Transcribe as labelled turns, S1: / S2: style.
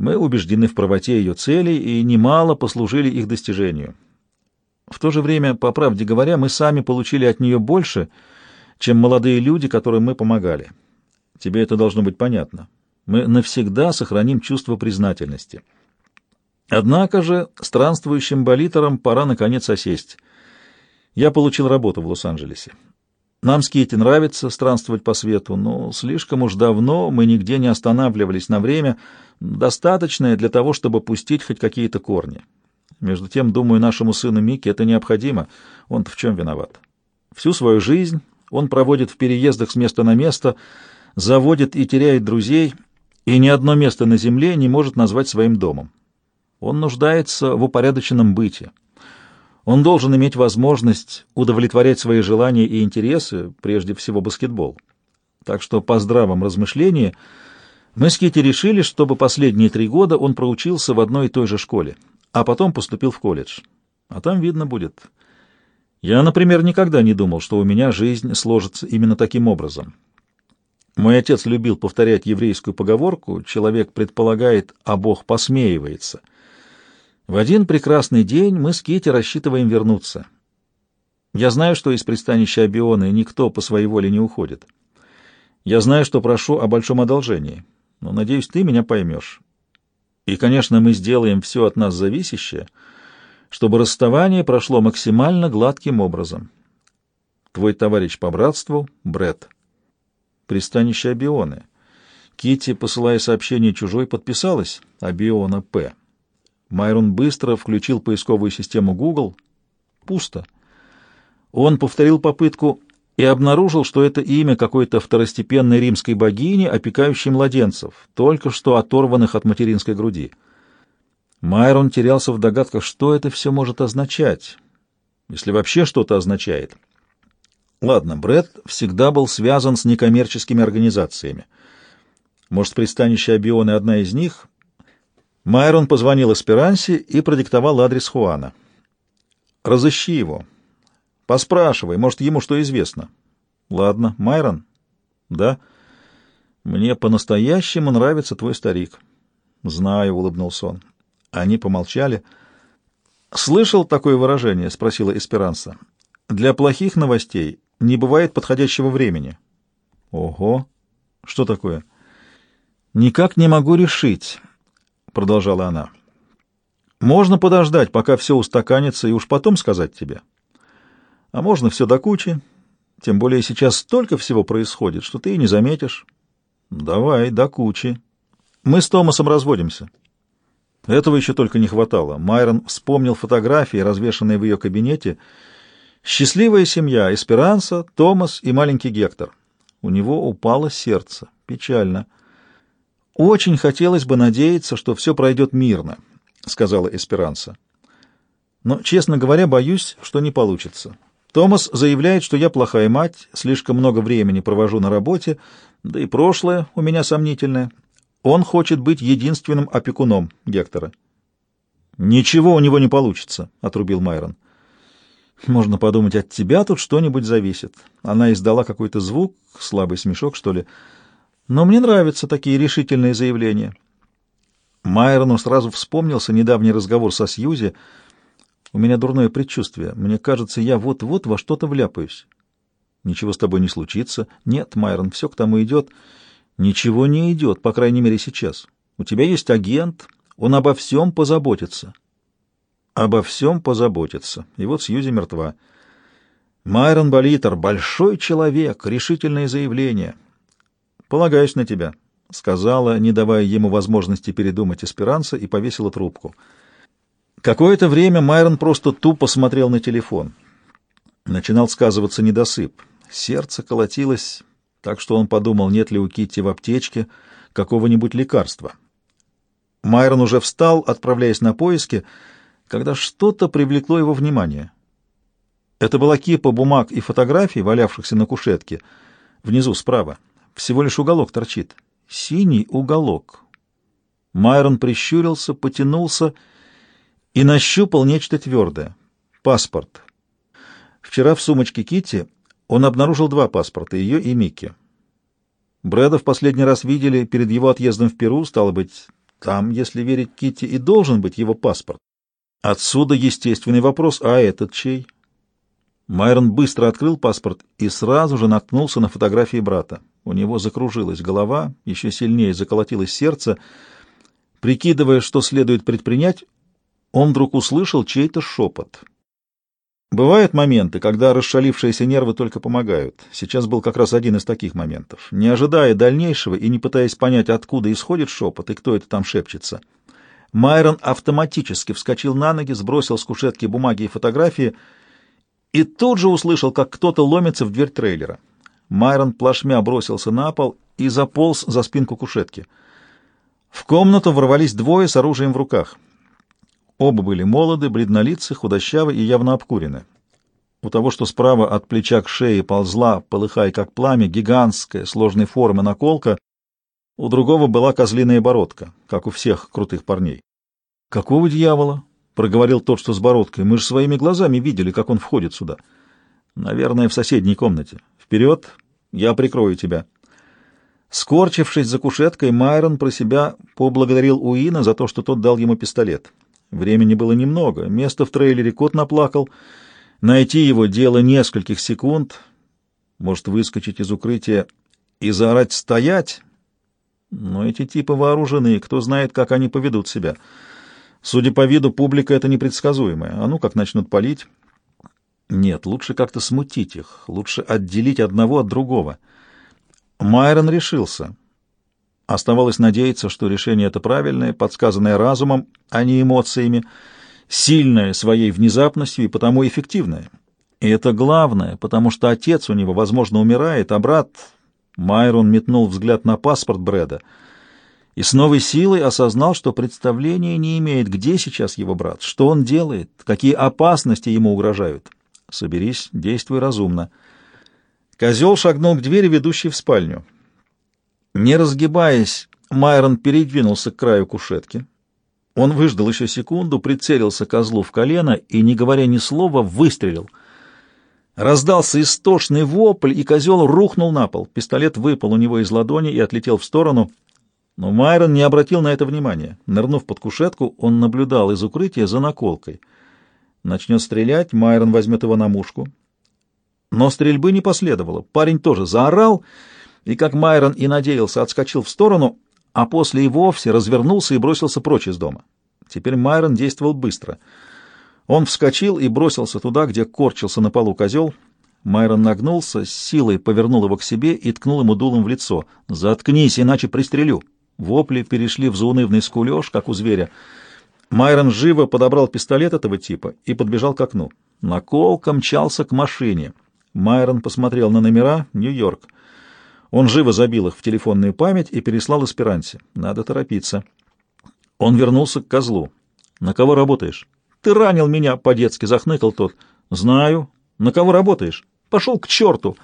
S1: Мы убеждены в правоте ее целей и немало послужили их достижению. В то же время, по правде говоря, мы сами получили от нее больше, чем молодые люди, которым мы помогали. Тебе это должно быть понятно. Мы навсегда сохраним чувство признательности. Однако же странствующим болитерам пора наконец осесть. Я получил работу в Лос-Анджелесе. Нам с Кити нравится странствовать по свету, но слишком уж давно мы нигде не останавливались на время, достаточное для того, чтобы пустить хоть какие-то корни. Между тем, думаю, нашему сыну Микки это необходимо. он в чем виноват? Всю свою жизнь он проводит в переездах с места на место, заводит и теряет друзей, и ни одно место на земле не может назвать своим домом. Он нуждается в упорядоченном быте. Он должен иметь возможность удовлетворять свои желания и интересы, прежде всего баскетбол. Так что по здравом размышлении мы с Кити решили, чтобы последние три года он проучился в одной и той же школе, а потом поступил в колледж. А там видно будет. Я, например, никогда не думал, что у меня жизнь сложится именно таким образом. Мой отец любил повторять еврейскую поговорку «человек предполагает, а Бог посмеивается». В один прекрасный день мы с Кити рассчитываем вернуться. Я знаю, что из пристанища Абионы никто по своей воле не уходит. Я знаю, что прошу о большом одолжении, но, надеюсь, ты меня поймешь. И, конечно, мы сделаем все от нас зависящее, чтобы расставание прошло максимально гладким образом. Твой товарищ по братству — Бред. Пристанище Абионы. Кити, посылая сообщение чужой, подписалась Абиона П. Майрон быстро включил поисковую систему Google. Пусто. Он повторил попытку и обнаружил, что это имя какой-то второстепенной римской богини, опекающей младенцев, только что оторванных от материнской груди. Майрон терялся в догадках, что это все может означать, если вообще что-то означает. Ладно, Бред всегда был связан с некоммерческими организациями. Может, пристанище Абионы одна из них, Майрон позвонил Эсперансе и продиктовал адрес Хуана. «Разыщи его. Поспрашивай, может, ему что известно». «Ладно, Майрон?» «Да». «Мне по-настоящему нравится твой старик». «Знаю», — улыбнулся он. Они помолчали. «Слышал такое выражение?» — спросила Эсперанса. «Для плохих новостей не бывает подходящего времени». «Ого! Что такое?» «Никак не могу решить». — продолжала она. «Можно подождать, пока все устаканится, и уж потом сказать тебе. А можно все до кучи, тем более сейчас столько всего происходит, что ты и не заметишь. Давай, до кучи. Мы с Томасом разводимся». Этого еще только не хватало. Майрон вспомнил фотографии, развешанные в ее кабинете. Счастливая семья — Эсперанса, Томас и маленький Гектор. У него упало сердце. Печально. — «Очень хотелось бы надеяться, что все пройдет мирно», — сказала Эсперанса. «Но, честно говоря, боюсь, что не получится. Томас заявляет, что я плохая мать, слишком много времени провожу на работе, да и прошлое у меня сомнительное. Он хочет быть единственным опекуном Гектора». «Ничего у него не получится», — отрубил Майрон. «Можно подумать, от тебя тут что-нибудь зависит». Она издала какой-то звук, слабый смешок, что ли, — но мне нравятся такие решительные заявления. Майрону сразу вспомнился недавний разговор со Сьюзи. У меня дурное предчувствие. Мне кажется, я вот-вот во что-то вляпаюсь. Ничего с тобой не случится. Нет, Майрон, все к тому идет. Ничего не идет, по крайней мере, сейчас. У тебя есть агент, он обо всем позаботится. Обо всем позаботится. И вот Сьюзи мертва. Майрон Болитер — большой человек, решительное заявление. «Полагаюсь на тебя», — сказала, не давая ему возможности передумать Эсперанца, и повесила трубку. Какое-то время Майрон просто тупо смотрел на телефон. Начинал сказываться недосып. Сердце колотилось, так что он подумал, нет ли у Китти в аптечке какого-нибудь лекарства. Майрон уже встал, отправляясь на поиски, когда что-то привлекло его внимание. Это была кипа бумаг и фотографий, валявшихся на кушетке, внизу справа. Всего лишь уголок торчит. Синий уголок. Майрон прищурился, потянулся и нащупал нечто твердое. Паспорт. Вчера в сумочке Кити он обнаружил два паспорта, ее и Микки. Брэда в последний раз видели перед его отъездом в Перу, стало быть, Там, если верить Китти, и должен быть его паспорт. Отсюда естественный вопрос, а этот чей? Майрон быстро открыл паспорт и сразу же наткнулся на фотографии брата. У него закружилась голова, еще сильнее заколотилось сердце. Прикидывая, что следует предпринять, он вдруг услышал чей-то шепот. Бывают моменты, когда расшалившиеся нервы только помогают. Сейчас был как раз один из таких моментов. Не ожидая дальнейшего и не пытаясь понять, откуда исходит шепот и кто это там шепчется, Майрон автоматически вскочил на ноги, сбросил с кушетки бумаги и фотографии и тут же услышал, как кто-то ломится в дверь трейлера. Майрон плашмя бросился на пол и заполз за спинку кушетки. В комнату ворвались двое с оружием в руках — Оба были молоды, бледнолицы, худощавы и явно обкурены. У того, что справа от плеча к шее ползла, полыхая как пламя, гигантская, сложной формы наколка, у другого была козлиная бородка, как у всех крутых парней. «Какого дьявола?» — проговорил тот, что с бородкой. «Мы же своими глазами видели, как он входит сюда. Наверное, в соседней комнате. Вперед, я прикрою тебя». Скорчившись за кушеткой, Майрон про себя поблагодарил Уина за то, что тот дал ему пистолет. Времени было немного, место в трейлере кот наплакал. Найти его дело нескольких секунд, может выскочить из укрытия и заорать «стоять!» Но эти типы вооружены, кто знает, как они поведут себя. Судя по виду, публика это непредсказуемая. А ну, как начнут палить? Нет, лучше как-то смутить их, лучше отделить одного от другого. Майрон решился. Оставалось надеяться, что решение это правильное, подсказанное разумом, а не эмоциями, сильное своей внезапностью и потому эффективное. И это главное, потому что отец у него, возможно, умирает, а брат... Майрон метнул взгляд на паспорт Брэда и с новой силой осознал, что представления не имеет, где сейчас его брат, что он делает, какие опасности ему угрожают. Соберись, действуй разумно. Козел шагнул к двери, ведущей в спальню. Не разгибаясь, Майрон передвинулся к краю кушетки. Он выждал еще секунду, прицелился козлу в колено и, не говоря ни слова, выстрелил. Раздался истошный вопль, и козел рухнул на пол. Пистолет выпал у него из ладони и отлетел в сторону. Но Майрон не обратил на это внимания. Нырнув под кушетку, он наблюдал из укрытия за наколкой. Начнет стрелять, Майрон возьмет его на мушку. Но стрельбы не последовало. Парень тоже заорал и, как Майрон и надеялся, отскочил в сторону, а после и вовсе развернулся и бросился прочь из дома. Теперь Майрон действовал быстро. Он вскочил и бросился туда, где корчился на полу козел. Майрон нагнулся, силой повернул его к себе и ткнул ему дулом в лицо. «Заткнись, иначе пристрелю!» Вопли перешли в заунывный скулеж, как у зверя. Майрон живо подобрал пистолет этого типа и подбежал к окну. Наколка мчался к машине. Майрон посмотрел на номера «Нью-Йорк». Он живо забил их в телефонную память и переслал Эсперансе. Надо торопиться. Он вернулся к козлу. «На кого работаешь?» «Ты ранил меня!» — по-детски захныкал тот. «Знаю. На кого работаешь?» «Пошел к черту!»